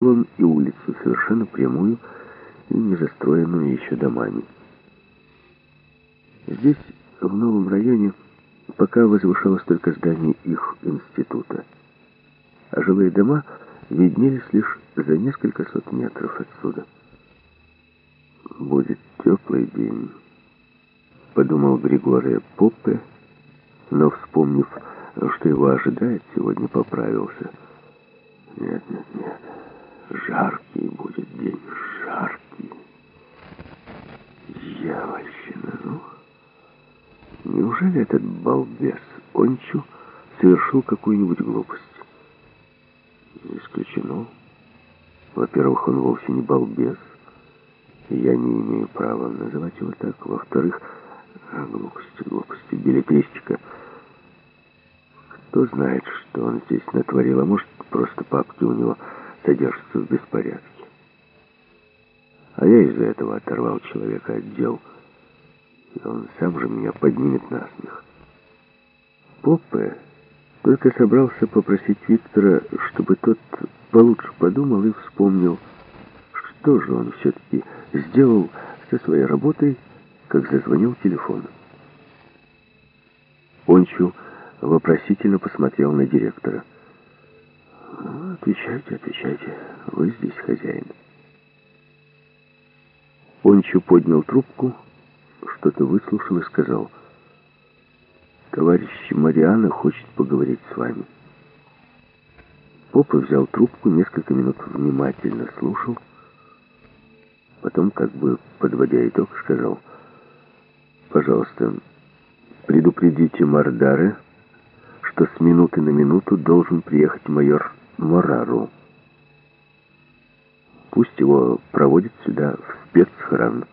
он и улицу совершенно прямую и не застроенную еще домами. Здесь, в новом районе, пока возвышалось только здание их института, а жилые дома виднелись лишь за несколько сот метров отсюда. «Будет теплый день», — подумал Григория Поппе, но, вспомнив, что его ожидает, сегодня поправился. Неужели этот балбес Ончу совершил какую-нибудь глупость? Исключено. Во-первых, он вовсе не балбес. Я не имею права называть его так. Во-вторых, а, глупости, глупости, билетристика. Кто знает, что он здесь натворил, а может, просто папки у него содержится в беспорядке. А я из-за этого оторвал человека от дел, и он сам же меня поднимет на смех. Поппе только собрался попросить Виктора, чтобы тот получше подумал и вспомнил, что же он все-таки сделал со своей работой, как зазвонил телефон. Ончу вопросительно посмотрел на директора. «Отвечайте, отвечайте. Вы здесь хозяин». Ончу поднял трубку, что-то выслушал и сказал, «Товарищ Мариана хочет поговорить с вами». Попа взял трубку, несколько минут внимательно слушал, потом, как бы подводя итог, сказал, «Пожалуйста, предупредите Мардары, что с минуты на минуту должен приехать майор Морару. Пусть его проводят сюда, в спецхран.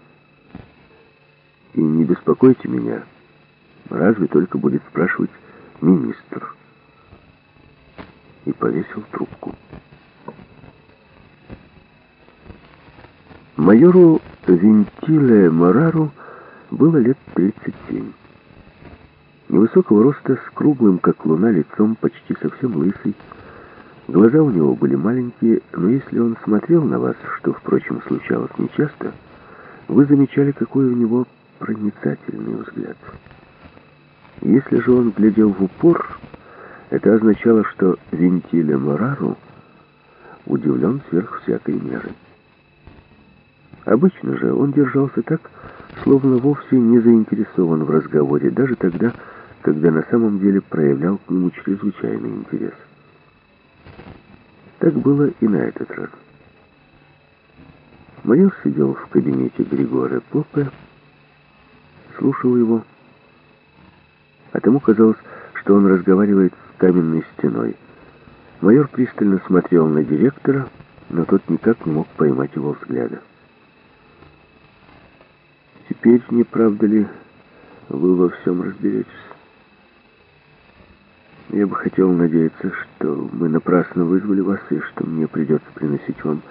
И не беспокойте меня, разве только будет спрашивать министр. И повесил трубку. Майору Вентиле Морару было лет 37. Невысокого роста, с круглым, как луна, лицом, почти совсем лысый, Глаза у него были маленькие, но если он смотрел на вас, что, впрочем, случалось нечасто, вы замечали, какой у него проницательный взгляд. Если же он глядел в упор, это означало, что Вентиля Морару удивлен сверх всякой меры. Обычно же он держался так, словно вовсе не заинтересован в разговоре, даже тогда, когда на самом деле проявлял к нему чрезвычайный интерес. Так было и на этот раз. Майор сидел в кабинете Григора Попе, слушал его, а тому казалось, что он разговаривает с каменной стеной. Майор пристально смотрел на директора, но тот никак не мог поймать его взгляда. «Теперь, не правда ли, вы во всем разберетесь?» Я бы хотел надеяться, что мы напрасно вызвали вас, и что мне придется приносить вам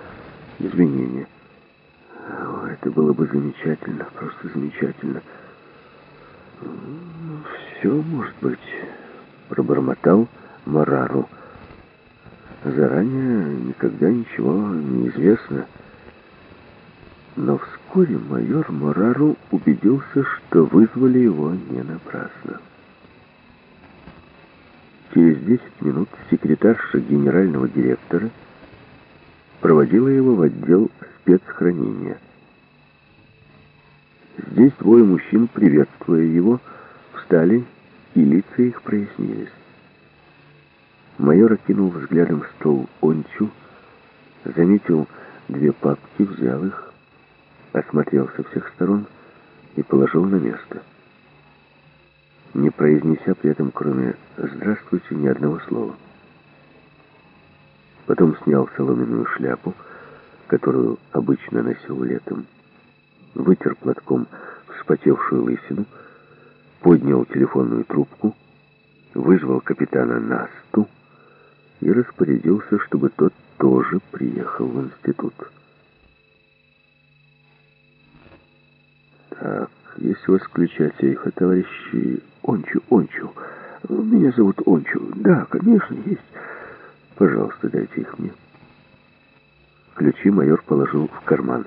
извинения. Это было бы замечательно, просто замечательно. Все может быть, пробормотал Марару. Заранее никогда ничего не известно. Но вскоре майор Марару убедился, что вызвали его не напрасно. Через 10 минут секретарша генерального директора проводила его в отдел спецхранения. Здесь двое мужчин, приветствуя его, встали, и лица их прояснились. Майор окинул взглядом стол Ончу, заметил две папки, взял их, осмотрел со всех сторон и положил на место не произнеся при этом, кроме «здравствуйте», ни одного слова. Потом снял соломенную шляпу, которую обычно носил летом, вытер платком вспотевшую лысину, поднял телефонную трубку, вызвал капитана Насту и распорядился, чтобы тот тоже приехал в институт. Так, у вас ключи от сейфа, товарищи Ончу, Ончу. Меня зовут Ончу. Да, конечно, есть. Пожалуйста, дайте их мне. Ключи майор положил в карман.